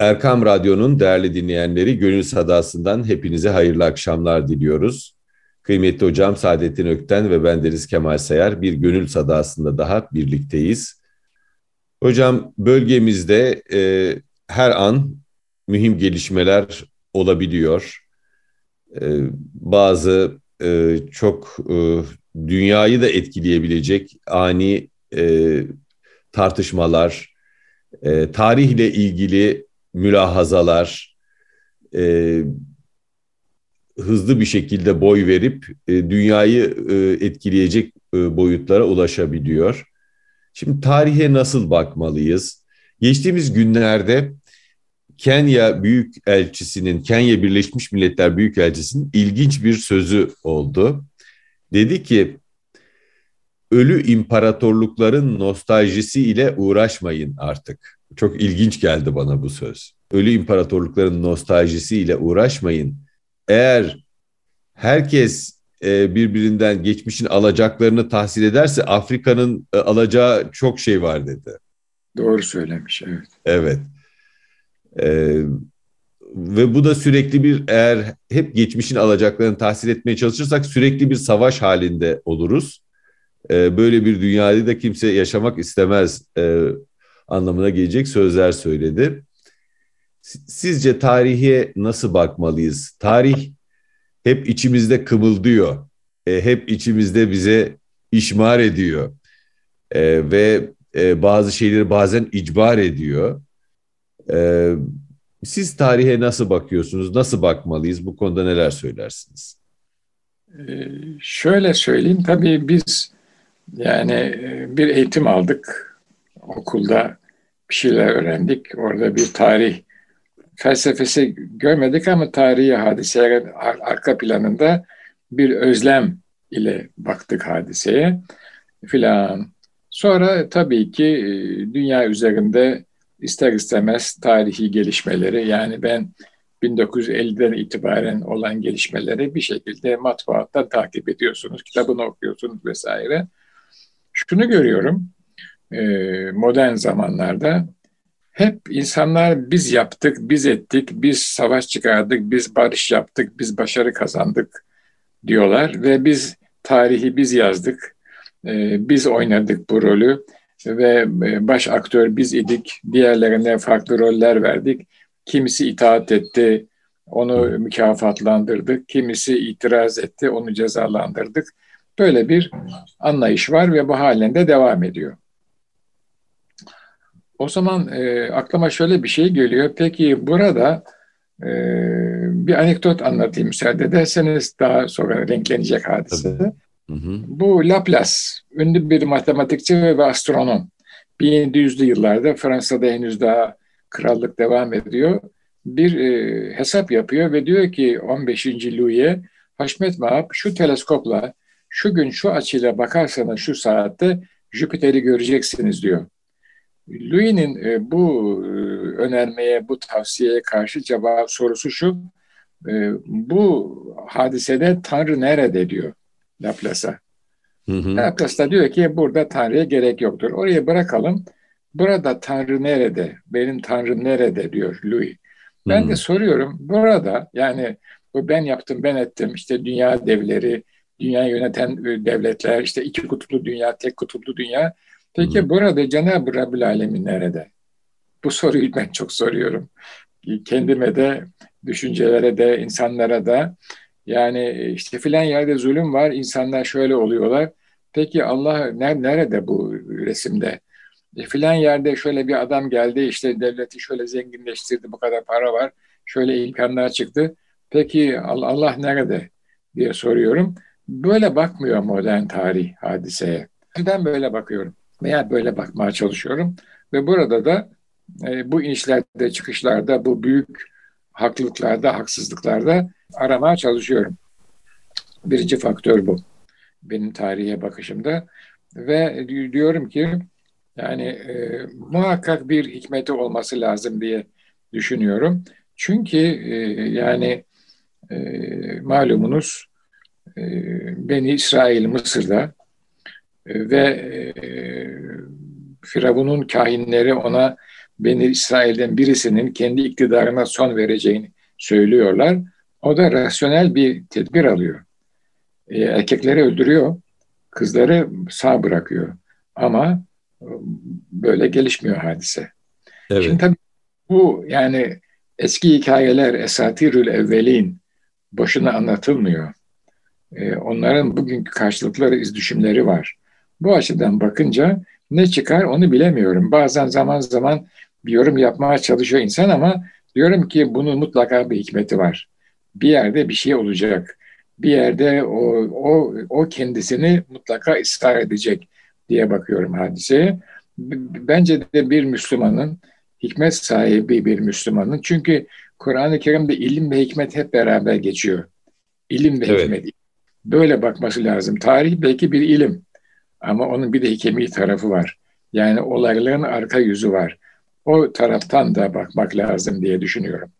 Erkam Radyo'nun değerli dinleyenleri Gönül Sadası'ndan hepinize hayırlı akşamlar diliyoruz. Kıymetli hocam Saadettin Ökten ve ben Deniz Kemal Sayar bir Gönül Sadası'nda daha birlikteyiz. Hocam bölgemizde e, her an mühim gelişmeler olabiliyor. E, bazı e, çok e, dünyayı da etkileyebilecek ani e, tartışmalar, e, tarihle ilgili mülahazalar e, hızlı bir şekilde boy verip e, dünyayı e, etkileyecek e, boyutlara ulaşabiliyor. Şimdi tarihe nasıl bakmalıyız? Geçtiğimiz günlerde Kenya Büyükelçisi'nin, Kenya Birleşmiş Milletler Büyükelçisi'nin ilginç bir sözü oldu. Dedi ki, ölü imparatorlukların nostaljisi ile uğraşmayın artık. Çok ilginç geldi bana bu söz. Ölü imparatorlukların nostaljisiyle uğraşmayın. Eğer herkes e, birbirinden geçmişin alacaklarını tahsil ederse Afrika'nın e, alacağı çok şey var dedi. Doğru söylemiş, evet. Evet. Ee, ve bu da sürekli bir eğer hep geçmişin alacaklarını tahsil etmeye çalışırsak sürekli bir savaş halinde oluruz. Ee, böyle bir dünyada da kimse yaşamak istemez e, anlamına gelecek sözler söyledi. Sizce tarihe nasıl bakmalıyız? Tarih hep içimizde kımıldıyor. E, hep içimizde bize işmar ediyor. E, ve e, bazı şeyleri bazen icbar ediyor. E, siz tarihe nasıl bakıyorsunuz? Nasıl bakmalıyız? Bu konuda neler söylersiniz? Ee, şöyle söyleyeyim. Tabii biz yani e, bir eğitim aldık okulda bir şeyler öğrendik. Orada bir tarih felsefesi görmedik ama tarihi hadiseye arka planında bir özlem ile baktık hadiseye filan. Sonra tabii ki e, dünya üzerinde ister istemez tarihi gelişmeleri yani ben 1950'den itibaren olan gelişmeleri bir şekilde matbaatta takip ediyorsunuz, kitabını okuyorsunuz vesaire. Şunu görüyorum, modern zamanlarda hep insanlar biz yaptık, biz ettik, biz savaş çıkardık, biz barış yaptık, biz başarı kazandık diyorlar ve biz tarihi biz yazdık, e, biz oynadık bu rolü ve e, baş aktör biz idik, diğerlerine farklı roller verdik. Kimisi itaat etti, onu mükafatlandırdık, kimisi itiraz etti, onu cezalandırdık. Böyle bir anlayış var ve bu halinde devam ediyor. O zaman e, aklıma şöyle bir şey geliyor. Peki burada e, bir anekdot anlatayım müsaade ederseniz daha sonra renklenecek hadise. Hı hı. Bu Laplace, ünlü bir matematikçi ve astronom. 1700'lü yıllarda Fransa'da henüz daha krallık devam ediyor. Bir e, hesap yapıyor ve diyor ki 15. Louis'e Haşmet Mahap şu teleskopla şu gün şu açıyla bakarsanız şu saatte Jüpiter'i göreceksiniz diyor. Louis'nin e, bu e, önermeye, bu tavsiyeye karşı cevap sorusu şu, e, bu hadisede Tanrı nerede diyor Laplace'a. Laplace da diyor ki burada Tanrı'ya gerek yoktur. Oraya bırakalım. Burada Tanrı nerede? Benim Tanrım nerede diyor Louis. Ben hı hı. de soruyorum burada yani bu ben yaptım ben ettim işte dünya devleri, dünya yöneten devletler, işte iki kutuplu dünya, tek kutuplu dünya Peki Hı. burada Cenab-ı Rabbül Alemin nerede? Bu soruyu ben çok soruyorum. Kendime de, düşüncelere de, insanlara da. Yani işte filan yerde zulüm var, insanlar şöyle oluyorlar. Peki Allah nerede bu resimde? E, filan yerde şöyle bir adam geldi, işte devleti şöyle zenginleştirdi, bu kadar para var, şöyle imkanlar çıktı. Peki Allah nerede diye soruyorum. Böyle bakmıyor modern tarih hadiseye. Ben böyle bakıyorum veya böyle bakmaya çalışıyorum. Ve burada da e, bu inişlerde, çıkışlarda, bu büyük haklılıklarda, haksızlıklarda aramaya çalışıyorum. Birinci faktör bu benim tarihe bakışımda. Ve diyorum ki yani e, muhakkak bir hikmeti olması lazım diye düşünüyorum. Çünkü e, yani e, malumunuz e, Beni İsrail Mısır'da ve e, Firavun'un kahinleri ona Beni İsrail'den birisinin kendi iktidarına son vereceğini söylüyorlar. O da rasyonel bir tedbir alıyor. E, erkekleri öldürüyor, kızları sağ bırakıyor. Ama böyle gelişmiyor hadise. Evet. Şimdi tabii bu yani eski hikayeler esatirül evvelin boşuna anlatılmıyor. E, onların bugünkü karşılıkları, izdüşümleri var. Bu açıdan bakınca ne çıkar onu bilemiyorum. Bazen zaman zaman bir yorum yapmaya çalışıyor insan ama diyorum ki bunun mutlaka bir hikmeti var. Bir yerde bir şey olacak. Bir yerde o, o, o kendisini mutlaka ısrar edecek diye bakıyorum hadiseye. Bence de bir Müslümanın, hikmet sahibi bir Müslümanın. Çünkü Kur'an-ı Kerim'de ilim ve hikmet hep beraber geçiyor. İlim ve evet. hikmet. Böyle bakması lazım. Tarih belki bir ilim. Ama onun bir de hikemi tarafı var. Yani olayların arka yüzü var. O taraftan da bakmak lazım diye düşünüyorum.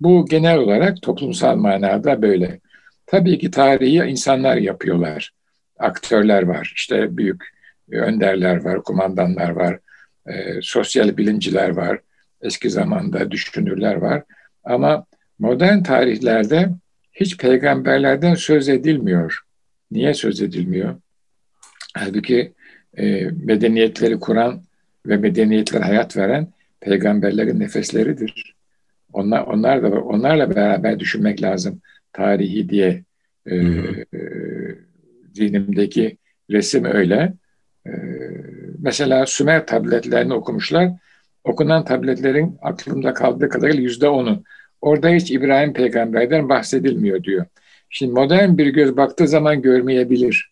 Bu genel olarak toplumsal manada böyle. Tabii ki tarihi insanlar yapıyorlar. Aktörler var, işte büyük önderler var, kumandanlar var, e, sosyal bilimciler var, eski zamanda düşünürler var. Ama modern tarihlerde hiç peygamberlerden söz edilmiyor. Niye söz edilmiyor? Halbuki e, medeniyetleri kuran ve medeniyetler hayat veren peygamberlerin nefesleridir. Onlar, onlar da onlarla beraber düşünmek lazım tarihi diye e, e, dinimdeki resim öyle. E, mesela Sümer tabletlerini okumuşlar. Okunan tabletlerin aklımda kaldığı kadarıyla yüzde onu. Orada hiç İbrahim peygamberden bahsedilmiyor diyor. Şimdi modern bir göz baktığı zaman görmeyebilir.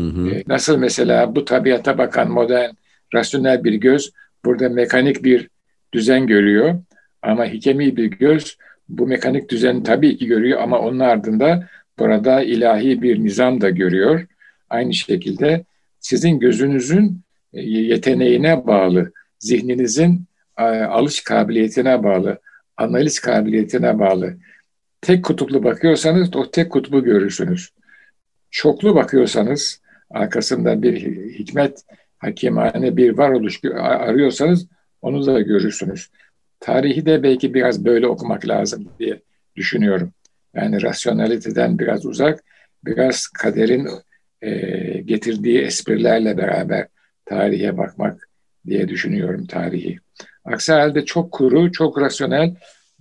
Hı hı. E, nasıl mesela bu tabiata bakan modern, rasyonel bir göz burada mekanik bir düzen görüyor. Ama hikemi bir göz bu mekanik düzeni tabii ki görüyor ama onun ardında burada ilahi bir nizam da görüyor. Aynı şekilde sizin gözünüzün e, yeteneğine bağlı, zihninizin e, alış kabiliyetine bağlı, analiz kabiliyetine bağlı. Tek kutuplu bakıyorsanız o tek kutbu görürsünüz. Çoklu bakıyorsanız arkasında bir hikmet, hakimane bir varoluş arıyorsanız onu da görürsünüz. Tarihi de belki biraz böyle okumak lazım diye düşünüyorum. Yani rasyonaliteden biraz uzak, biraz kaderin e, getirdiği esprilerle beraber tarihe bakmak diye düşünüyorum tarihi. Aksi halde çok kuru, çok rasyonel,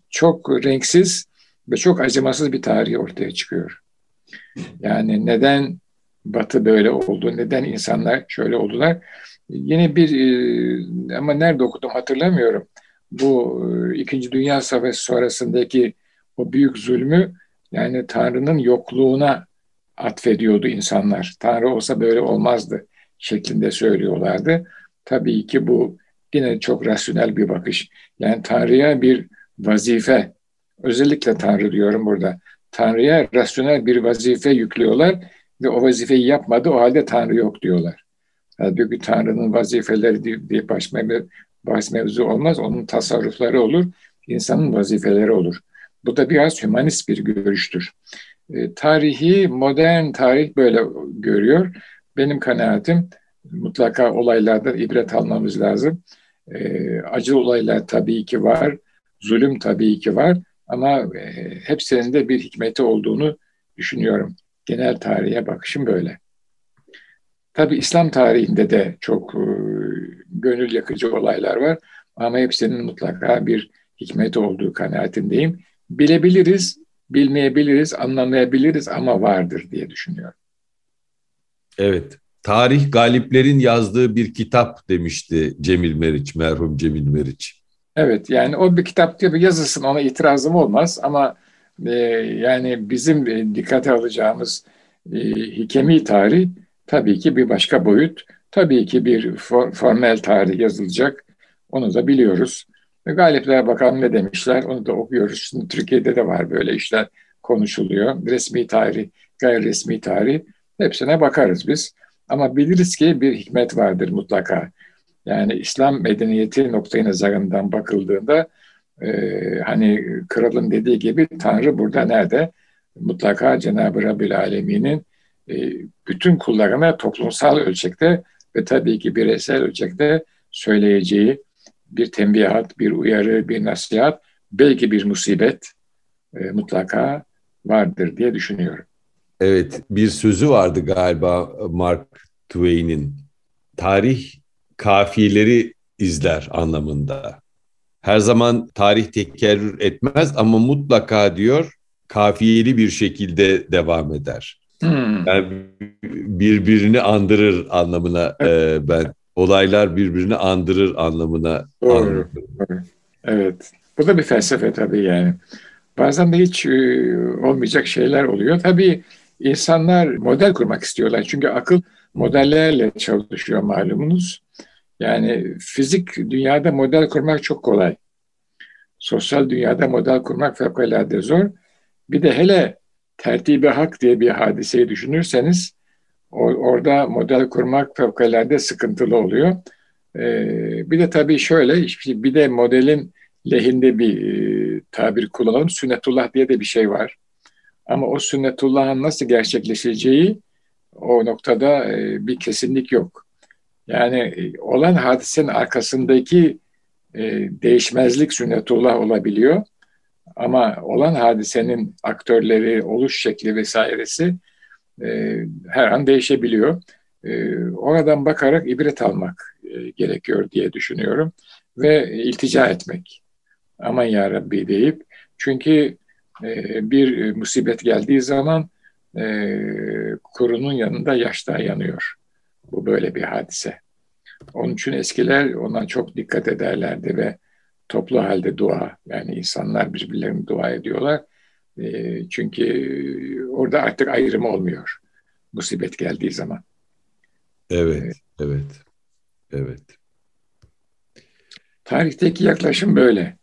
çok renksiz ve çok acımasız bir tarih ortaya çıkıyor. Yani neden Batı böyle oldu, neden insanlar şöyle oldular? Yine bir, e, ama nerede okudum hatırlamıyorum. Bu e, İkinci Dünya Savaşı sonrasındaki o büyük zulmü yani Tanrı'nın yokluğuna atfediyordu insanlar. Tanrı olsa böyle olmazdı şeklinde söylüyorlardı. Tabii ki bu yine çok rasyonel bir bakış. Yani Tanrı'ya bir vazife, özellikle Tanrı diyorum burada. Tanrı'ya rasyonel bir vazife yüklüyorlar ve o vazifeyi yapmadı, o halde Tanrı yok diyorlar. Halbuki Tanrı'nın vazifeleri diye baş, bahs mevzu olmaz, onun tasarrufları olur, insanın vazifeleri olur. Bu da biraz hümanist bir görüştür. E, tarihi, modern tarih böyle görüyor. Benim kanaatim mutlaka olaylardan ibret almamız lazım. E, acı olaylar tabii ki var, zulüm tabii ki var ama e, hepsinin de bir hikmeti olduğunu düşünüyorum. Genel tarihe bakışım böyle. Tabii İslam tarihinde de çok e, gönül yakıcı olaylar var ama hepsinin mutlaka bir hikmeti olduğu kanaatindeyim. Bilebiliriz, bilmeyebiliriz, anlamayabiliriz ama vardır diye düşünüyorum. Evet, tarih galiplerin yazdığı bir kitap demişti Cemil Meriç, merhum Cemil Meriç. Evet, yani o bir kitap gibi yazılsın ona itirazım olmaz ama e, yani bizim e, dikkate alacağımız e, hikemi tarih tabii ki bir başka boyut. Tabii ki bir for, formel tarih yazılacak. Onu da biliyoruz. Ve Galipler bakalım ne demişler onu da okuyoruz. Şimdi Türkiye'de de var böyle işler konuşuluyor. Resmi tarih, gayri resmi tarih hepsine bakarız biz. Ama biliriz ki bir hikmet vardır mutlaka. Yani İslam medeniyeti noktayı nazarından bakıldığında e, hani kralın dediği gibi Tanrı burada nerede? Mutlaka Cenab-ı Rabbil Alemin'in e, bütün kullarına toplumsal ölçekte ve tabii ki bireysel ölçekte söyleyeceği bir tembihat, bir uyarı, bir nasihat, belki bir musibet e, mutlaka vardır diye düşünüyorum. Evet, bir sözü vardı galiba Mark Twain'in. Tarih kafiyeleri izler anlamında. Her zaman tarih tekerrür etmez ama mutlaka diyor kafiyeli bir şekilde devam eder. Hmm. Yani birbirini andırır anlamına e, ben olaylar birbirini andırır anlamına. Doğru. Doğru. Evet. Bu da bir felsefe tabii yani. Bazen de hiç e, olmayacak şeyler oluyor. Tabii insanlar model kurmak istiyorlar. Çünkü akıl modellerle çalışıyor malumunuz. Yani fizik dünyada model kurmak çok kolay. Sosyal dünyada model kurmak fevkalade zor. Bir de hele tertibi hak diye bir hadiseyi düşünürseniz orada model kurmak fevkalade sıkıntılı oluyor. Ee, bir de tabii şöyle, bir de modelin lehinde bir e, tabir kullanalım. Sünnetullah diye de bir şey var. Ama o sünnetullahın nasıl gerçekleşeceği o noktada e, bir kesinlik yok. Yani e, olan hadisenin arkasındaki e, değişmezlik sünnetullah olabiliyor. Ama olan hadisenin aktörleri, oluş şekli vesairesi e, her an değişebiliyor. E, oradan bakarak ibret almak e, gerekiyor diye düşünüyorum. Ve iltica etmek. Aman ya Rabbi deyip. Çünkü e, bir musibet geldiği zaman e, kurunun yanında yaş da yanıyor. Bu böyle bir hadise. Onun için eskiler ona çok dikkat ederlerdi ve toplu halde dua yani insanlar birbirlerine dua ediyorlar. E, çünkü orada artık ayrım olmuyor musibet geldiği zaman. Evet, ee, evet, evet. Tarihteki yaklaşım böyle.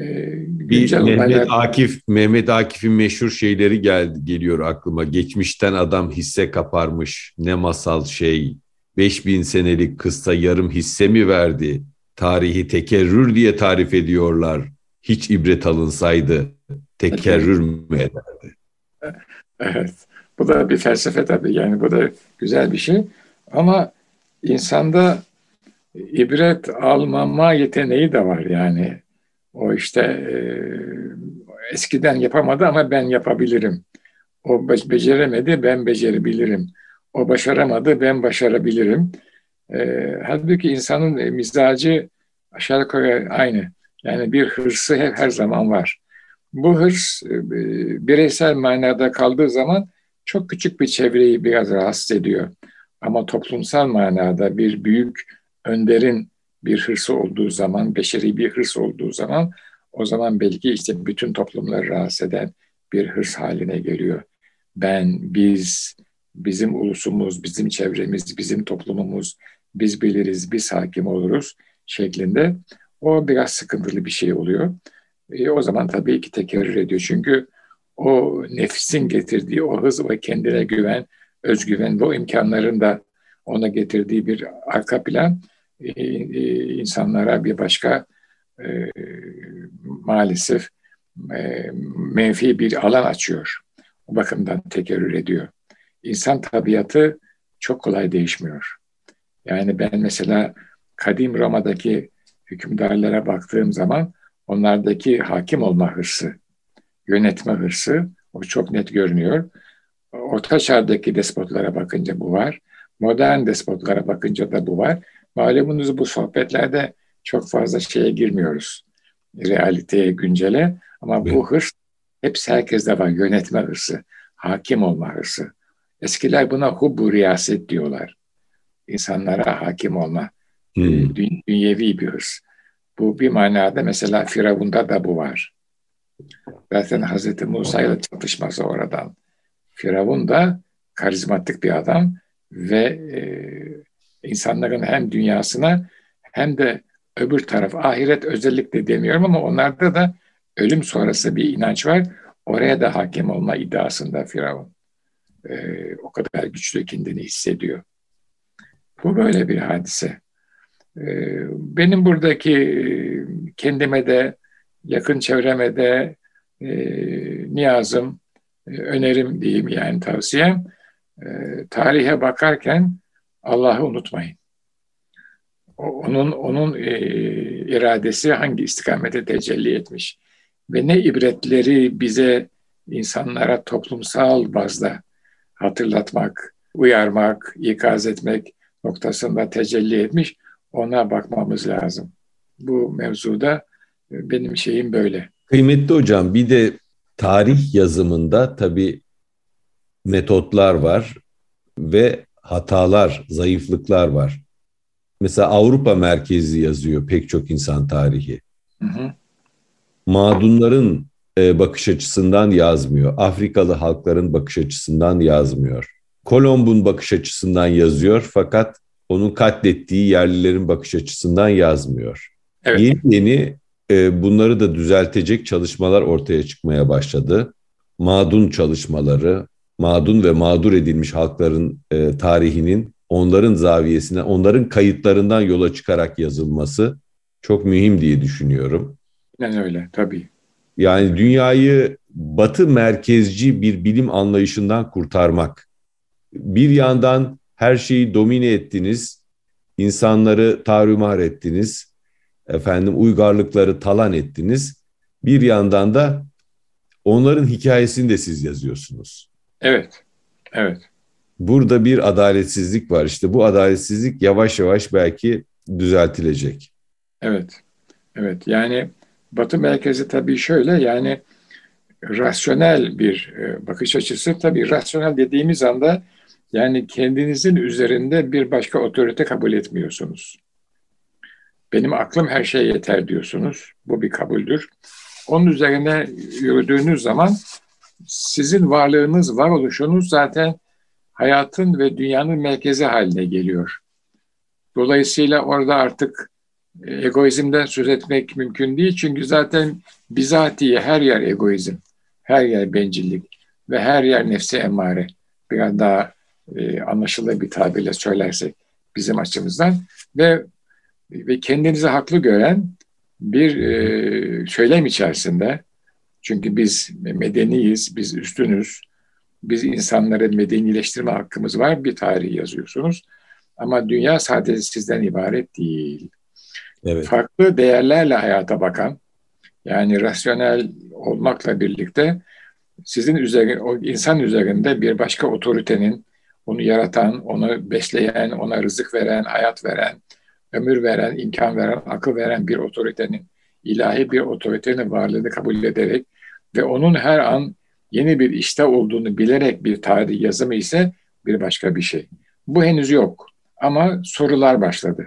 Ee, bir Mehmet olaylar... Akif Mehmet Akif'in meşhur şeyleri geldi geliyor aklıma. Geçmişten adam hisse kaparmış. Ne masal şey. 5000 senelik kısta yarım hisse mi verdi? Tarihi tekerrür diye tarif ediyorlar. Hiç ibret alınsaydı tekerrür mü ederdi? Evet. Bu da bir felsefe tabii. Yani bu da güzel bir şey. Ama insanda ibret almama yeteneği de var yani. O işte e, eskiden yapamadı ama ben yapabilirim. O beceremedi, ben becerebilirim. O başaramadı, ben başarabilirim. E, halbuki insanın e, mizacı aşağı yukarı aynı. Yani bir hırsı hep her zaman var. Bu hırs e, bireysel manada kaldığı zaman çok küçük bir çevreyi biraz rahatsız ediyor. Ama toplumsal manada bir büyük önderin bir hırsı olduğu zaman, beşeri bir hırs olduğu zaman o zaman belki işte bütün toplumları rahatsız eden bir hırs haline geliyor. Ben, biz, bizim ulusumuz, bizim çevremiz, bizim toplumumuz, biz biliriz, biz hakim oluruz şeklinde. O biraz sıkıntılı bir şey oluyor. E, o zaman tabii ki tekerrür ediyor. Çünkü o nefsin getirdiği o hız ve kendine güven, özgüven ve o imkanların da ona getirdiği bir arka plan insanlara bir başka e, maalesef e, menfi bir alan açıyor. O bakımdan tekerrür ediyor. İnsan tabiatı çok kolay değişmiyor. Yani ben mesela kadim Roma'daki hükümdarlara baktığım zaman onlardaki hakim olma hırsı, yönetme hırsı o çok net görünüyor. Orta çağdaki despotlara bakınca bu var. Modern despotlara bakınca da bu var. Malumunuz bu sohbetlerde çok fazla şeye girmiyoruz. Realiteye, güncele. Ama evet. bu hırs hepsi herkeste var. Yönetme hırsı, hakim olma hırsı. Eskiler buna hubbu riyaset diyorlar. İnsanlara hakim olma. Hmm. Dünyevi bir hırs. Bu bir manada mesela Firavun'da da bu var. Zaten Hazreti Musa ile çatışması oradan. Firavun da karizmatik bir adam ve e, insanların hem dünyasına hem de öbür taraf ahiret özellikle demiyorum ama onlarda da ölüm sonrası bir inanç var. Oraya da hakim olma iddiasında Firavun. Ee, o kadar güçlü kendini hissediyor. Bu böyle bir hadise. Ee, benim buradaki kendime de yakın çevreme de e, niyazım, e, önerim diyeyim yani tavsiyem. E, tarihe bakarken Allah'ı unutmayın. onun onun e, iradesi hangi istikamete tecelli etmiş ve ne ibretleri bize insanlara toplumsal bazda hatırlatmak, uyarmak, ikaz etmek noktasında tecelli etmiş. Ona bakmamız lazım. Bu mevzuda e, benim şeyim böyle. Kıymetli hocam bir de tarih yazımında tabii metotlar var ve hatalar, zayıflıklar var. Mesela Avrupa merkezli yazıyor pek çok insan tarihi. Hı hı. Mağdunların e, bakış açısından yazmıyor. Afrikalı halkların bakış açısından yazmıyor. Kolomb'un bakış açısından yazıyor fakat onun katlettiği yerlilerin bakış açısından yazmıyor. Evet. Yeni yeni e, bunları da düzeltecek çalışmalar ortaya çıkmaya başladı. Mağdun çalışmaları, mağdun ve mağdur edilmiş halkların e, tarihinin onların zaviyesine, onların kayıtlarından yola çıkarak yazılması çok mühim diye düşünüyorum. Yani öyle tabii. Yani dünyayı batı merkezci bir bilim anlayışından kurtarmak. Bir yandan her şeyi domine ettiniz, insanları tarumar ettiniz, efendim uygarlıkları talan ettiniz. Bir yandan da onların hikayesini de siz yazıyorsunuz. Evet, evet. Burada bir adaletsizlik var. İşte bu adaletsizlik yavaş yavaş belki düzeltilecek. Evet, evet. Yani Batı merkezi tabii şöyle yani rasyonel bir e, bakış açısı. Tabii rasyonel dediğimiz anda yani kendinizin üzerinde bir başka otorite kabul etmiyorsunuz. Benim aklım her şeye yeter diyorsunuz. Bu bir kabuldür. Onun üzerine yürüdüğünüz zaman sizin varlığınız, varoluşunuz zaten hayatın ve dünyanın merkezi haline geliyor. Dolayısıyla orada artık e, egoizmden söz etmek mümkün değil. Çünkü zaten bizatihi her yer egoizm, her yer bencillik ve her yer nefse emare. Biraz daha e, anlaşılır bir tabirle söylersek bizim açımızdan ve ve kendinizi haklı gören bir e, söylem içerisinde çünkü biz medeniyiz, biz üstünüz, biz insanları medenileştirme hakkımız var, bir tarih yazıyorsunuz. Ama dünya sadece sizden ibaret değil. Evet. Farklı değerlerle hayata bakan, yani rasyonel olmakla birlikte sizin üzerinde, o insan üzerinde bir başka otoritenin, onu yaratan, onu besleyen, ona rızık veren, hayat veren, ömür veren, imkan veren, akıl veren bir otoritenin, ilahi bir otoritenin varlığını kabul ederek ve onun her an yeni bir işte olduğunu bilerek bir tarih yazımı ise bir başka bir şey. Bu henüz yok ama sorular başladı.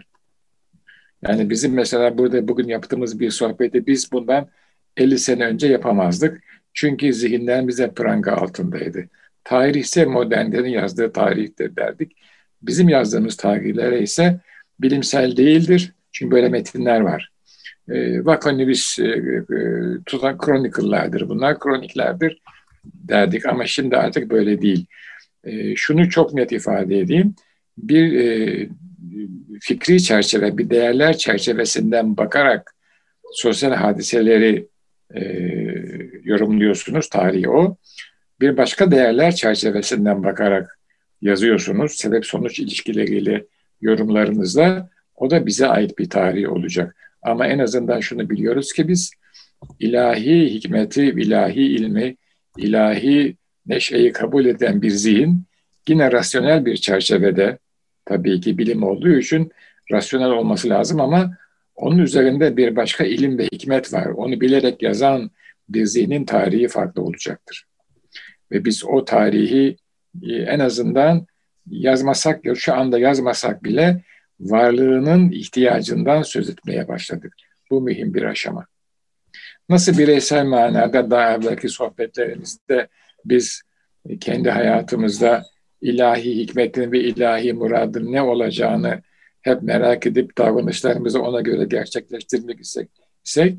Yani bizim mesela burada bugün yaptığımız bir sohbeti biz bundan 50 sene önce yapamazdık. Çünkü zihinler bize pranga altındaydı. Tarih ise modernlerin yazdığı tarihtir derdik. Bizim yazdığımız tarihlere ise bilimsel değildir. Çünkü böyle metinler var. E, Vakanibis e, e, tutan chronicle'lardır bunlar, kroniklerdir derdik ama şimdi artık böyle değil. E, şunu çok net ifade edeyim. Bir e, fikri çerçeve, bir değerler çerçevesinden bakarak sosyal hadiseleri e, yorumluyorsunuz, tarihi o. Bir başka değerler çerçevesinden bakarak yazıyorsunuz, sebep-sonuç ilişkileriyle yorumlarınızda o da bize ait bir tarih olacak. Ama en azından şunu biliyoruz ki biz ilahi hikmeti, ilahi ilmi, ilahi neşeyi kabul eden bir zihin yine rasyonel bir çerçevede tabii ki bilim olduğu için rasyonel olması lazım ama onun üzerinde bir başka ilim ve hikmet var. Onu bilerek yazan bir zihnin tarihi farklı olacaktır. Ve biz o tarihi e, en azından yazmasak, şu anda yazmasak bile varlığının ihtiyacından söz etmeye başladık. Bu mühim bir aşama. Nasıl bireysel manada daha evvelki sohbetlerimizde biz kendi hayatımızda ilahi hikmetin ve ilahi muradın ne olacağını hep merak edip davranışlarımızı ona göre gerçekleştirmek istek, istek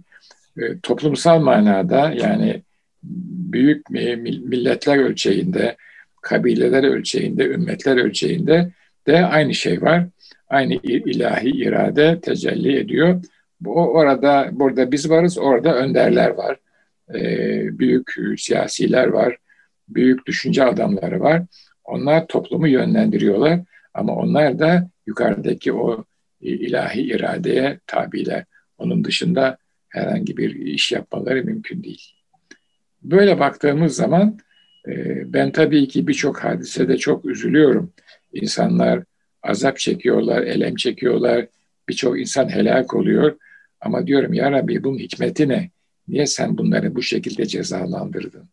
e, toplumsal manada yani büyük milletler ölçeğinde, kabileler ölçeğinde, ümmetler ölçeğinde de aynı şey var. Aynı ilahi irade tecelli ediyor. Bu orada burada biz varız, orada önderler var. Ee, büyük siyasiler var, büyük düşünce adamları var. Onlar toplumu yönlendiriyorlar ama onlar da yukarıdaki o ilahi iradeye tabiler. Onun dışında herhangi bir iş yapmaları mümkün değil. Böyle baktığımız zaman e, ben tabii ki birçok hadisede çok üzülüyorum. İnsanlar azap çekiyorlar, elem çekiyorlar. Birçok insan helak oluyor. Ama diyorum ya Rabbi bunun hikmeti ne? Niye sen bunları bu şekilde cezalandırdın?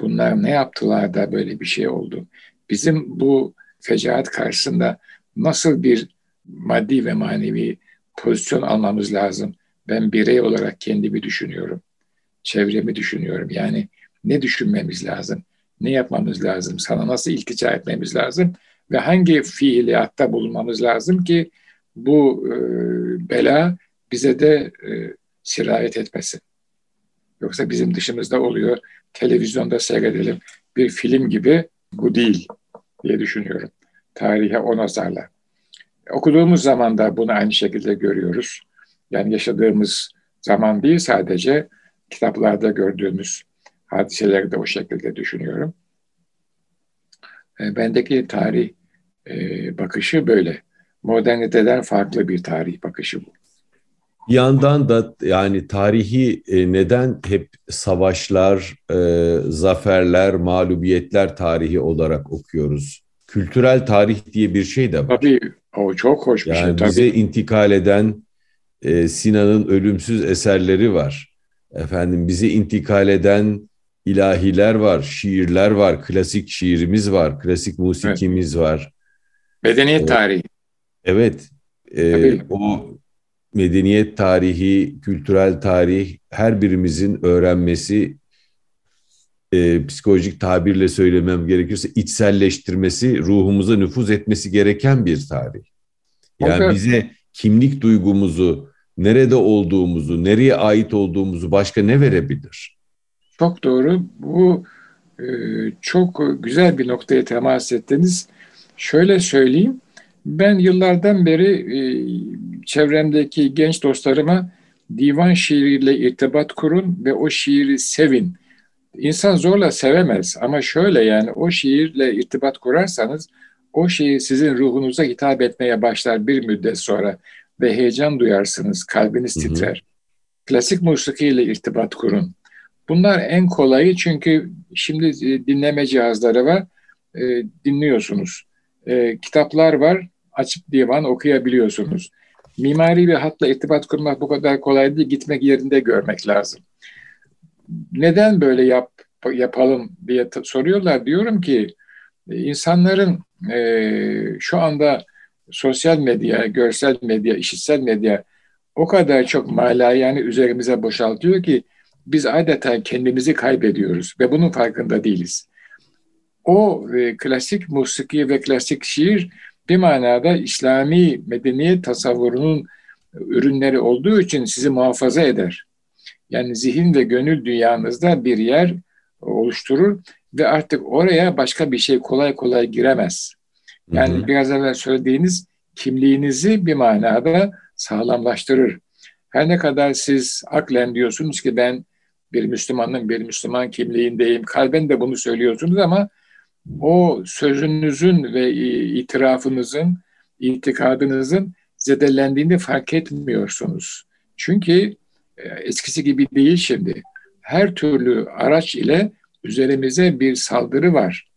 Bunlar ne yaptılar da böyle bir şey oldu? Bizim bu fecaat karşısında nasıl bir maddi ve manevi pozisyon almamız lazım? Ben birey olarak kendimi düşünüyorum. Çevremi düşünüyorum. Yani ne düşünmemiz lazım? Ne yapmamız lazım? Sana nasıl iltica etmemiz lazım? Ve hangi fiiliyatta bulunmamız lazım ki bu e, bela bize de e, sirayet etmesin. Yoksa bizim dışımızda oluyor. Televizyonda seyredelim. Bir film gibi bu değil diye düşünüyorum. Tarihe o nazarla. Okuduğumuz zaman da bunu aynı şekilde görüyoruz. Yani yaşadığımız zaman değil sadece kitaplarda gördüğümüz hadiseleri de o şekilde düşünüyorum. E, bendeki tarih e, bakışı böyle. Moderniteden farklı bir tarih bakışı bu. Bir yandan da yani tarihi e, neden hep savaşlar, e, zaferler, mağlubiyetler tarihi olarak okuyoruz? Kültürel tarih diye bir şey de var. Tabii o çok hoş bir yani şey. Tabii. Bize intikal eden e, Sinan'ın ölümsüz eserleri var. Efendim bize intikal eden ilahiler var, şiirler var, klasik şiirimiz var, klasik musikimiz evet. var. Medeniyet tarihi. Evet. E, o medeniyet tarihi, kültürel tarih her birimizin öğrenmesi, e, psikolojik tabirle söylemem gerekirse içselleştirmesi, ruhumuza nüfuz etmesi gereken bir tarih. Yani okay. bize kimlik duygumuzu, nerede olduğumuzu, nereye ait olduğumuzu başka ne verebilir? Çok doğru. Bu e, çok güzel bir noktaya temas ettiniz. Şöyle söyleyeyim. Ben yıllardan beri e, çevremdeki genç dostlarıma divan şiiriyle irtibat kurun ve o şiiri sevin. İnsan zorla sevemez ama şöyle yani o şiirle irtibat kurarsanız o şiir sizin ruhunuza hitap etmeye başlar bir müddet sonra ve heyecan duyarsınız, kalbiniz titrer. Hı hı. Klasik musikiyle irtibat kurun. Bunlar en kolayı çünkü şimdi e, dinleme cihazları var, e, dinliyorsunuz. E, kitaplar var, açıp divan okuyabiliyorsunuz. Mimari bir hatla irtibat kurmak bu kadar kolay değil, gitmek yerinde görmek lazım. Neden böyle yap, yapalım diye soruyorlar. Diyorum ki insanların e, şu anda sosyal medya, görsel medya, işitsel medya o kadar çok yani üzerimize boşaltıyor ki biz adeta kendimizi kaybediyoruz ve bunun farkında değiliz. O e, klasik musiki ve klasik şiir bir manada İslami medeniyet tasavvurunun ürünleri olduğu için sizi muhafaza eder. Yani zihin ve gönül dünyanızda bir yer oluşturur ve artık oraya başka bir şey kolay kolay giremez. Yani hı hı. biraz evvel söylediğiniz kimliğinizi bir manada sağlamlaştırır. Her ne kadar siz aklen diyorsunuz ki ben bir Müslümanım, bir Müslüman kimliğindeyim, kalben de bunu söylüyorsunuz ama o sözünüzün ve itirafınızın, itikadınızın zedelendiğini fark etmiyorsunuz. Çünkü e, eskisi gibi değil şimdi. Her türlü araç ile üzerimize bir saldırı var.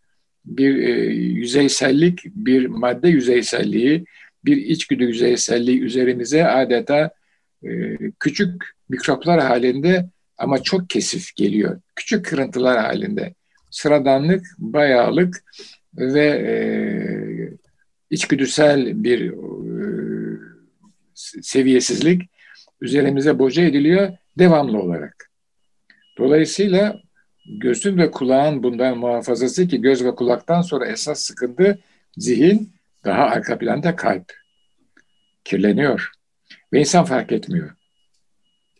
Bir e, yüzeysellik, bir madde yüzeyselliği, bir içgüdü yüzeyselliği üzerimize adeta e, küçük mikroplar halinde ama çok kesif geliyor. Küçük kırıntılar halinde sıradanlık, bayağılık ve e, içgüdüsel bir e, seviyesizlik üzerimize boca ediliyor devamlı olarak. Dolayısıyla gözün ve kulağın bundan muhafazası ki göz ve kulaktan sonra esas sıkıntı zihin daha arka planda kalp. Kirleniyor. Ve insan fark etmiyor.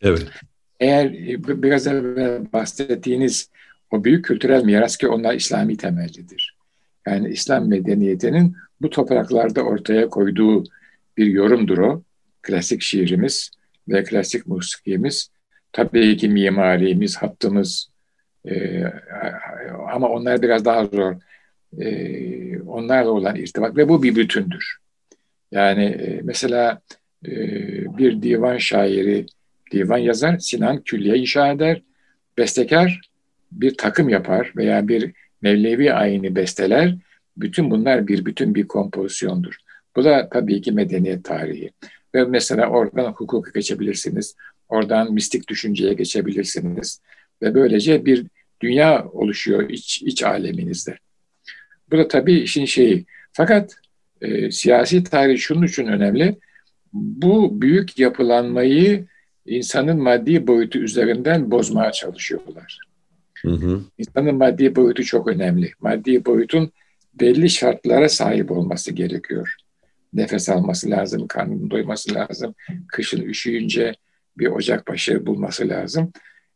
Evet. Eğer biraz evvel bahsettiğiniz o büyük kültürel miras ki onlar İslami temellidir. Yani İslam medeniyetinin bu topraklarda ortaya koyduğu bir yorumdur o. Klasik şiirimiz ve klasik musikimiz. Tabii ki mimarimiz, hattımız e, ama onlar biraz daha zor. E, onlarla olan irtibat ve bu bir bütündür. Yani e, mesela e, bir divan şairi, divan yazar, Sinan külliye inşa eder, bestekar bir takım yapar veya bir Mevlevi ayini besteler. Bütün bunlar bir bütün bir kompozisyondur. Bu da tabii ki medeniyet tarihi. Ve mesela oradan hukuka geçebilirsiniz. Oradan mistik düşünceye geçebilirsiniz. Ve böylece bir dünya oluşuyor iç, iç aleminizde. Bu da tabii işin şeyi. Fakat e, siyasi tarih şunun için önemli. Bu büyük yapılanmayı insanın maddi boyutu üzerinden bozmaya çalışıyorlar. Hı hı. İnsanın maddi boyutu çok önemli. Maddi boyutun belli şartlara sahip olması gerekiyor. Nefes alması lazım, karnının doyması lazım. Kışın üşüyünce bir ocak başı bulması lazım.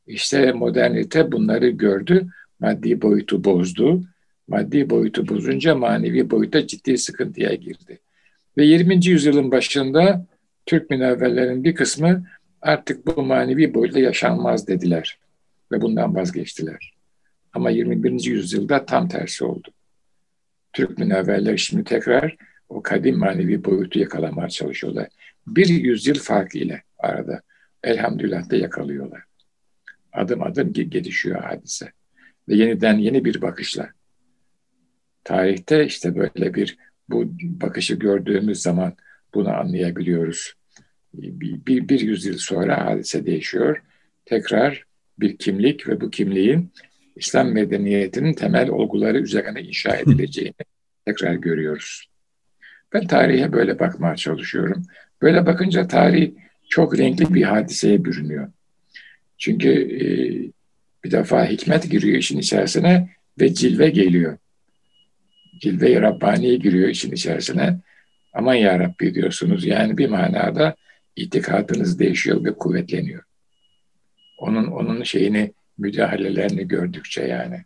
İşte modernite bunları gördü, maddi boyutu bozdu. Maddi boyutu bozunca manevi boyuta ciddi sıkıntıya girdi. Ve 20. yüzyılın başında Türk münevverlerin bir kısmı artık bu manevi boyutta yaşanmaz dediler ve bundan vazgeçtiler. Ama 21. yüzyılda tam tersi oldu. Türk münevverler şimdi tekrar o kadim manevi boyutu yakalamaya çalışıyorlar. Bir yüzyıl fark ile arada elhamdülillah da yakalıyorlar. Adım adım gelişiyor hadise. Ve yeniden yeni bir bakışla. Tarihte işte böyle bir bu bakışı gördüğümüz zaman bunu anlayabiliyoruz. Bir, bir, bir yüzyıl sonra hadise değişiyor. Tekrar bir kimlik ve bu kimliğin İslam medeniyetinin temel olguları üzerine inşa edileceğini tekrar görüyoruz. Ben tarihe böyle bakmaya çalışıyorum. Böyle bakınca tarih çok renkli bir hadiseye bürünüyor. Çünkü e, bir defa hikmet giriyor işin içerisine ve cilve geliyor. Cilve-i Rabbani giriyor işin içerisine. Aman ya Rabbi diyorsunuz. Yani bir manada itikadınız değişiyor ve kuvvetleniyor. Onun onun şeyini müdahalelerini gördükçe yani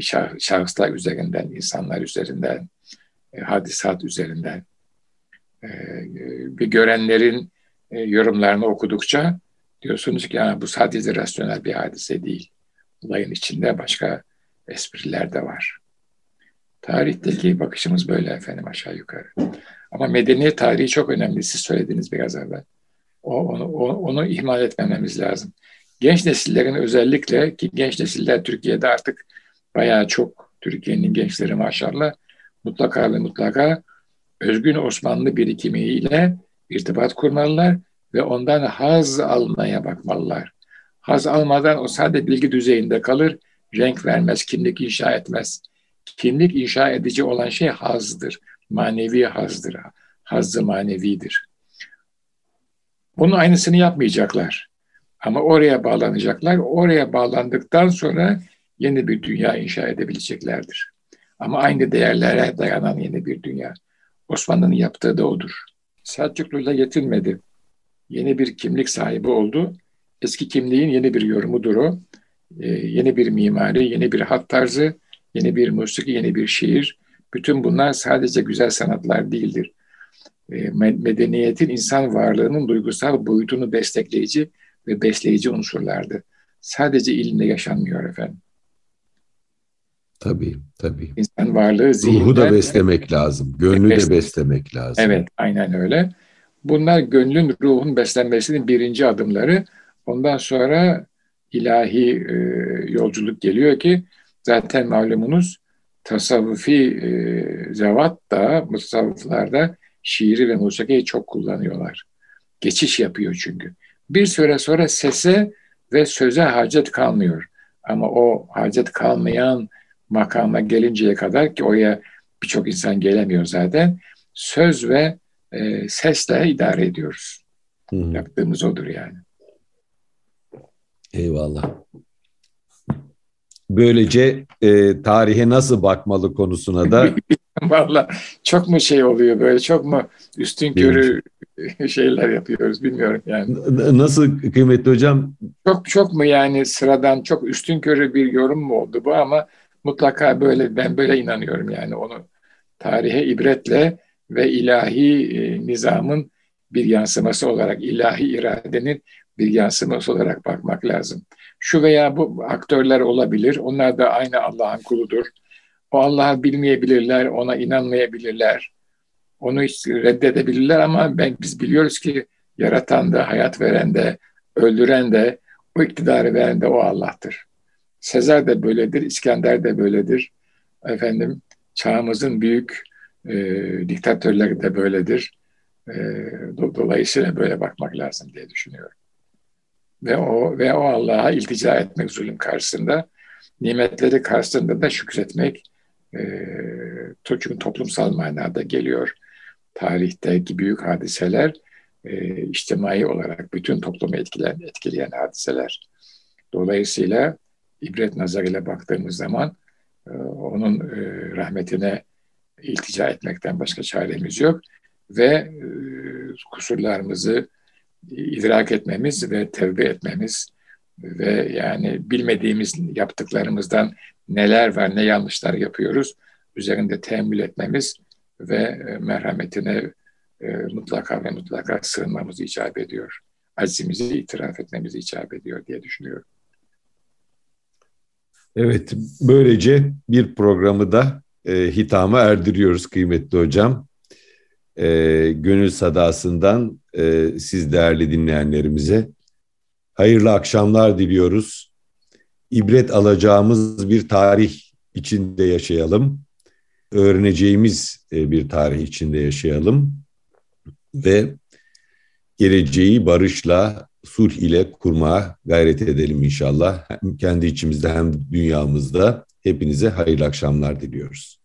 şah, şahıslar üzerinden, insanlar üzerinden, e, hadisat üzerinden e, bir görenlerin e, yorumlarını okudukça diyorsunuz ki yani bu sadece rasyonel bir hadise değil. Olayın içinde başka espriler de var. Tarihteki bakışımız böyle efendim aşağı yukarı. Ama medeniyet tarihi çok önemli. Siz söylediniz biraz evvel. O, onu, o, onu ihmal etmememiz lazım. Genç nesillerin özellikle ki genç nesiller Türkiye'de artık bayağı çok Türkiye'nin gençleri maşallah mutlaka ve mutlaka özgün Osmanlı birikimiyle irtibat kurmalılar ve ondan haz almaya bakmalılar. Haz almadan o sadece bilgi düzeyinde kalır, renk vermez, kimlik inşa etmez. Kimlik inşa edici olan şey hazdır, manevi hazdır, hazzı manevidir. Bunun aynısını yapmayacaklar. Ama oraya bağlanacaklar. Oraya bağlandıktan sonra yeni bir dünya inşa edebileceklerdir. Ama aynı değerlere dayanan yeni bir dünya. Osmanlı'nın yaptığı da odur. Selçuklu'yla yetinmedi. Yeni bir kimlik sahibi oldu. Eski kimliğin yeni bir yorumudur o. Ee, yeni bir mimari, yeni bir hat tarzı, yeni bir musiki, yeni bir şiir. Bütün bunlar sadece güzel sanatlar değildir. Ee, medeniyetin insan varlığının duygusal boyutunu destekleyici ve besleyici unsurlardı. Sadece ilimle yaşanmıyor efendim. Tabii, tabii. İnsan varlığı zihinden... Ruhu da beslemek lazım, gönlü de beslemek lazım. Evet, aynen öyle. Bunlar gönlün, ruhun beslenmesinin birinci adımları. Ondan sonra ilahi e, yolculuk geliyor ki zaten malumunuz tasavvufi e, zevat da mutasavvıflarda şiiri ve musikiyi çok kullanıyorlar. Geçiş yapıyor çünkü. Bir süre sonra sese ve söze hacet kalmıyor. Ama o hacet kalmayan makama gelinceye kadar ki oraya birçok insan gelemiyor zaten. Söz ve e, sesle idare ediyoruz. Hı. Yaptığımız odur yani. Eyvallah. Böylece e, tarihe nasıl bakmalı konusuna da Valla çok mu şey oluyor böyle çok mu üstün körü şeyler yapıyoruz bilmiyorum yani. Nasıl kıymetli hocam? Çok çok mu yani sıradan çok üstün körü bir yorum mu oldu bu ama mutlaka böyle ben böyle inanıyorum yani onu tarihe ibretle ve ilahi e, nizamın bir yansıması olarak ilahi iradenin bir yansıması olarak bakmak lazım. Şu veya bu aktörler olabilir. Onlar da aynı Allah'ın kuludur. O Allah'ı bilmeyebilirler, ona inanmayabilirler. onu hiç reddedebilirler ama ben, biz biliyoruz ki yaratan da, hayat veren de, öldüren de, o iktidarı veren de o Allah'tır. Sezar da böyledir, İskender de böyledir. Efendim çağımızın büyük e, diktatörleri de böyledir. E, do, dolayısıyla böyle bakmak lazım diye düşünüyorum. Ve o ve o Allah'a iltica etmek zulüm karşısında, nimetleri karşısında da şükretmek e, çünkü toplumsal manada geliyor. Tarihteki büyük hadiseler e, içtimai olarak bütün toplumu etkileyen, etkileyen hadiseler. Dolayısıyla ibret nazarıyla baktığımız zaman e, onun e, rahmetine iltica etmekten başka çaremiz yok ve e, kusurlarımızı idrak etmemiz ve tevbe etmemiz ve yani bilmediğimiz yaptıklarımızdan neler var, ne yanlışlar yapıyoruz üzerinde teemmül etmemiz ve merhametine mutlaka ve mutlaka sığınmamız icap ediyor. Azimizi itiraf etmemiz icap ediyor diye düşünüyorum. Evet, böylece bir programı da e, hitama erdiriyoruz kıymetli hocam. E, gönül sadasından e, siz değerli dinleyenlerimize hayırlı akşamlar diliyoruz. İbret alacağımız bir tarih içinde yaşayalım. Öğreneceğimiz e, bir tarih içinde yaşayalım. Ve geleceği barışla, sulh ile kurmaya gayret edelim inşallah. Hem kendi içimizde hem dünyamızda. Hepinize hayırlı akşamlar diliyoruz.